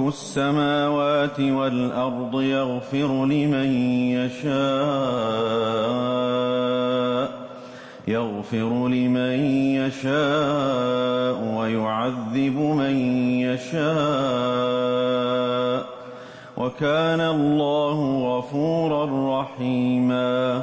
السماوات والأرض يغفر لمن يشاء يغفر لمن يشاء ويعذب من يشاء وكان الله غفورا رحيما.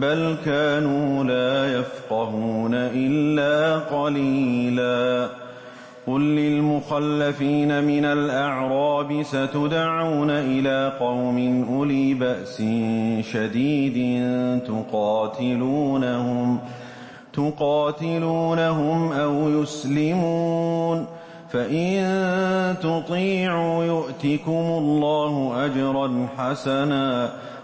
بل كانوا لا يفقهون إلا قليلا. قل للمخلفين من الأعراب ستدعون إلى قوم أولي بأس شديد تقاتلونهم تقاتلونهم أو يسلمون. فإن تطيعوا يؤتكم الله أجرا حسنا.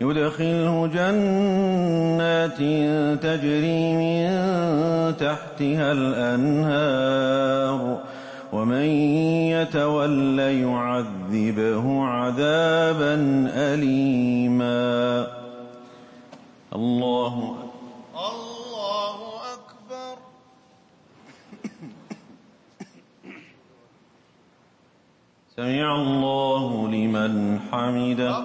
يدخله جنات تجري من تحتها الأنهار ومن يتول يعذبه عذابا أليما. الله الله أكبر. سمع الله لمن حمده.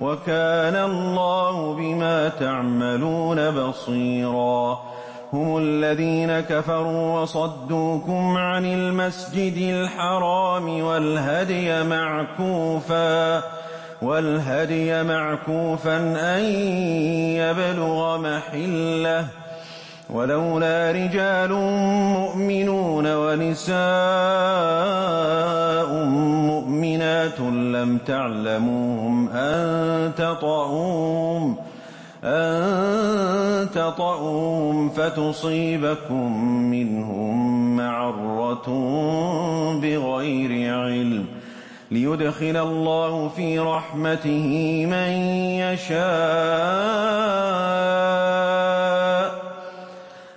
وكان الله بما تعملون بصيرا. هم الذين كفروا وصدوكم عن المسجد الحرام والهدي معكوفا والهدي معكوفا أن يبلغ محله ولولا رجال مؤمنون ونساء مؤمنات لم تعلموهم أن تطعوهم أن تطعوهم فتصيبكم منهم معرة بغير علم. ليدخل الله في رحمته من يشاء.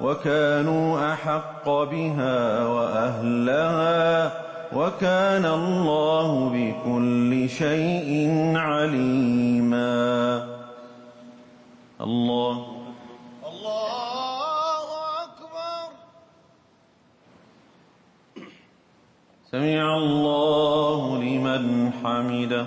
وكانوا أحق بها وأهلها وكان الله بكل شيء عليما. الله. الله أكبر. سمع الله لمن حمده.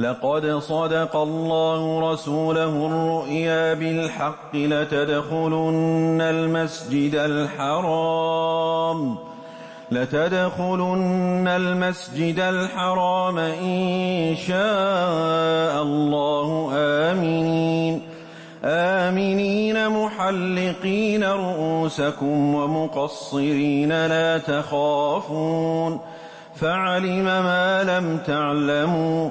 لقد صدق الله رسوله الرؤيا بالحق لتدخلن المسجد الحرام لتدخلن المسجد الحرام إن شاء الله. آمنين آمنين محلقين رؤوسكم ومقصرين لا تخافون فعلم ما لم تعلموا.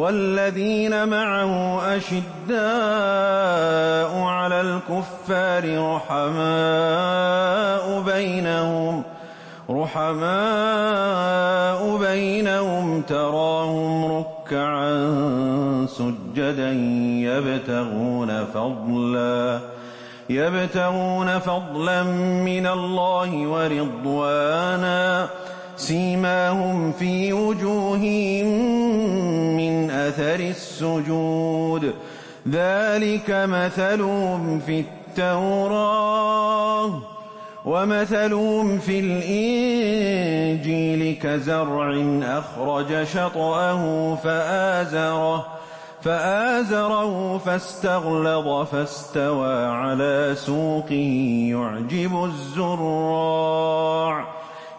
والذين معه أشداء على الكفار رحماء بينهم رحماء بينهم تراهم ركعا سجدا يبتغون فضلا يبتغون فضلا من الله ورضوانا. سيماهم في وجوههم من أثر السجود. ذلك مثلهم في التوراة ومثلهم في الإنجيل كزرع أخرج شطأه فآزره فآزره فاستغلظ فاستوى على سوقه يعجب الزراع.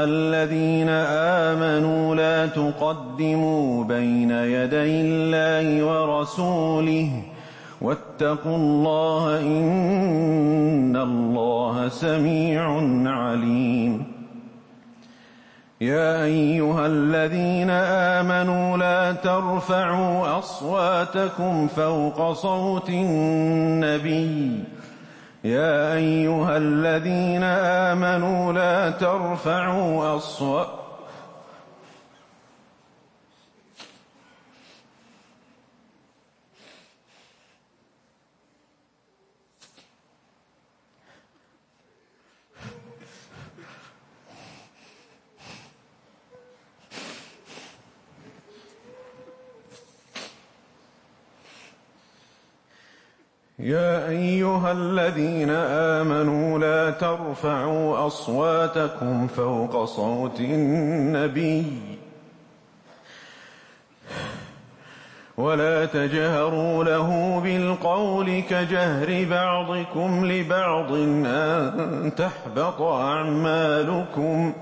أيها الذين آمنوا لا تقدموا بين يدي الله ورسوله. واتقوا الله إن الله سميع عليم. يا أيها الذين آمنوا لا ترفعوا أصواتكم فوق صوت النبي. يا أيها الذين آمنوا لا ترفعوا أصوات يا أيها الذين آمنوا لا ترفعوا أصواتكم فوق صوت النبي ولا تجهروا له بالقول كجهر بعضكم لبعض أن تحبط أعمالكم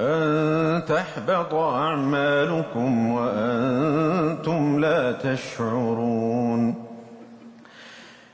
أن تحبط أعمالكم وأنتم لا تشعرون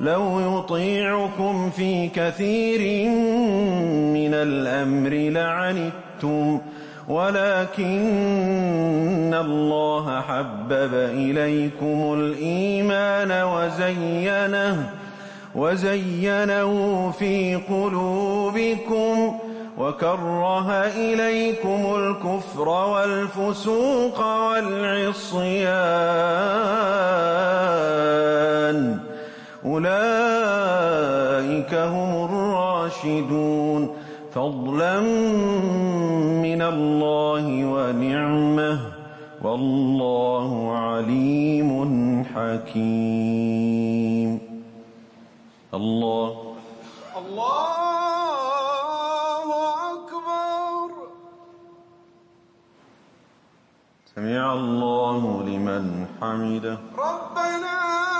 لو يطيعكم في كثير من الأمر لعنتم ولكن الله حبب إليكم الإيمان وزينه وزينه في قلوبكم وكره إليكم الكفر والفسوق والعصيان. أولئك هم الراشدون. فضلا من الله ونعمة. والله عليم حكيم. الله. الله أكبر. سمع الله لمن حمده. ربنا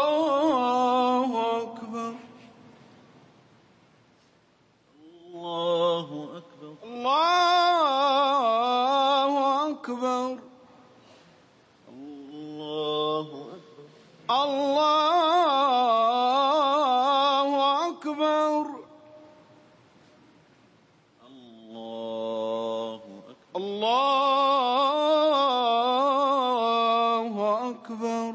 الله أكبر الله أكبر الله أكبر الله أكبر الله أكبر الله أكبر الله أكبر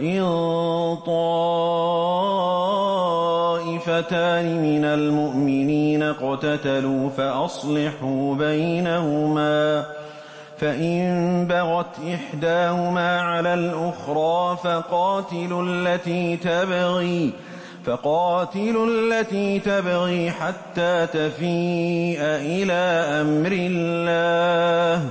وإن طائفتان من المؤمنين اقتتلوا فأصلحوا بينهما فإن بغت إحداهما على الأخرى فقاتلوا التي تبغي فقاتلوا التي تبغي حتى تفيء إلى أمر الله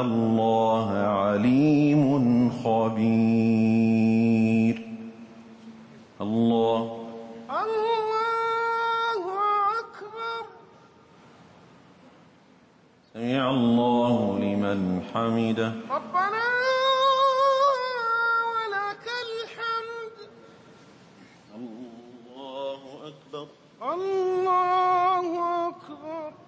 الله عليم خبير. الله. الله أكبر. سمع الله لمن حمده. ربنا ولك الحمد. الله أكبر. الله أكبر.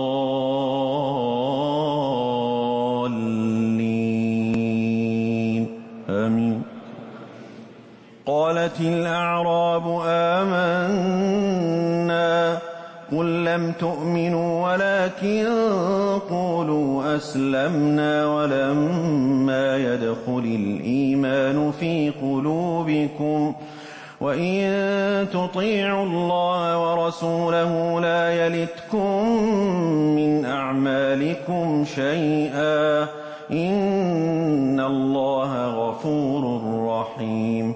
تؤمنوا ولكن قولوا أسلمنا ولما يدخل الإيمان في قلوبكم وإن تطيعوا الله ورسوله لا يلتكم من أعمالكم شيئا إن الله غفور رحيم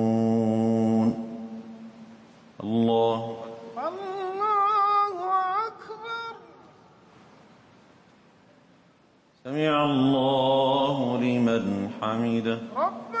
Amen.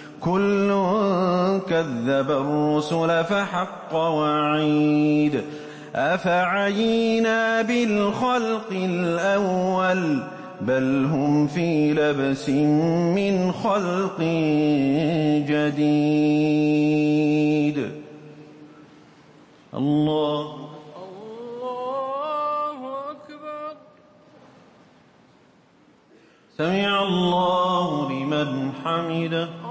كل كذب الرسل فحق وعيد أفعينا بالخلق الأول بل هم في لبس من خلق جديد الله الله أكبر. سمع الله لمن حمده.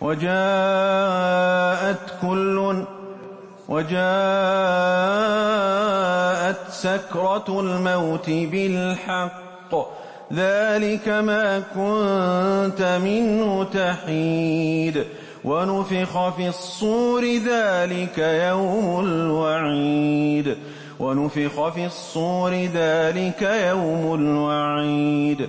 وجاءت كل وجاءت سكرة الموت بالحق. ذلك ما كنت منه تحيد. ونفخ في الصور ذلك يوم الوعيد. ونفخ في الصور ذلك يوم الوعيد.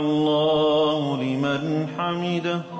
الله لمن حمده.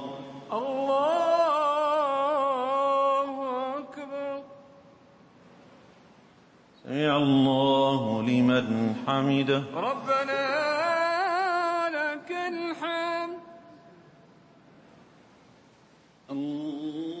سمع الله لمن حمده. ربنا لك الحمد. الله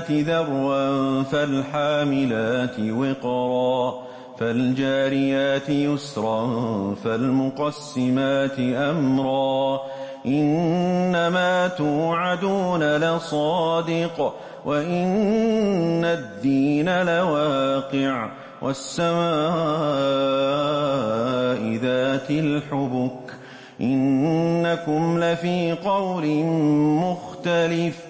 والذاريات ذروا فالحاملات وقرا فالجاريات يسرا فالمقسمات أمرا. إنما توعدون لصادق وإن الدين لواقع والسماء ذات الحبك. إنكم لفي قول مختلف.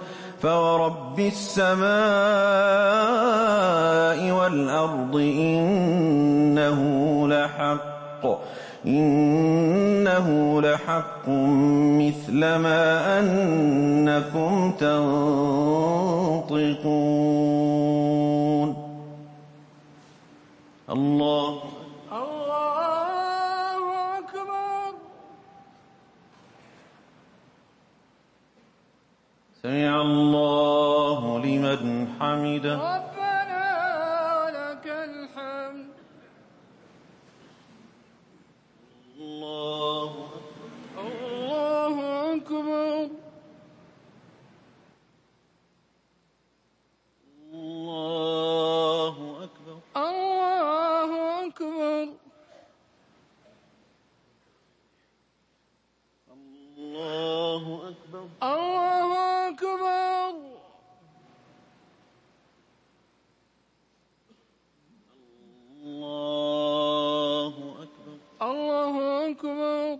فورب السماء والأرض إنه لحق إنه لحق مثل ما أنكم تنطقون. الله الله لمن حمده ربنا لك الحمد الله الله أكبر الله أكبر الله أكبر الله أكبر الله أكبر الله أكبر الله أكبر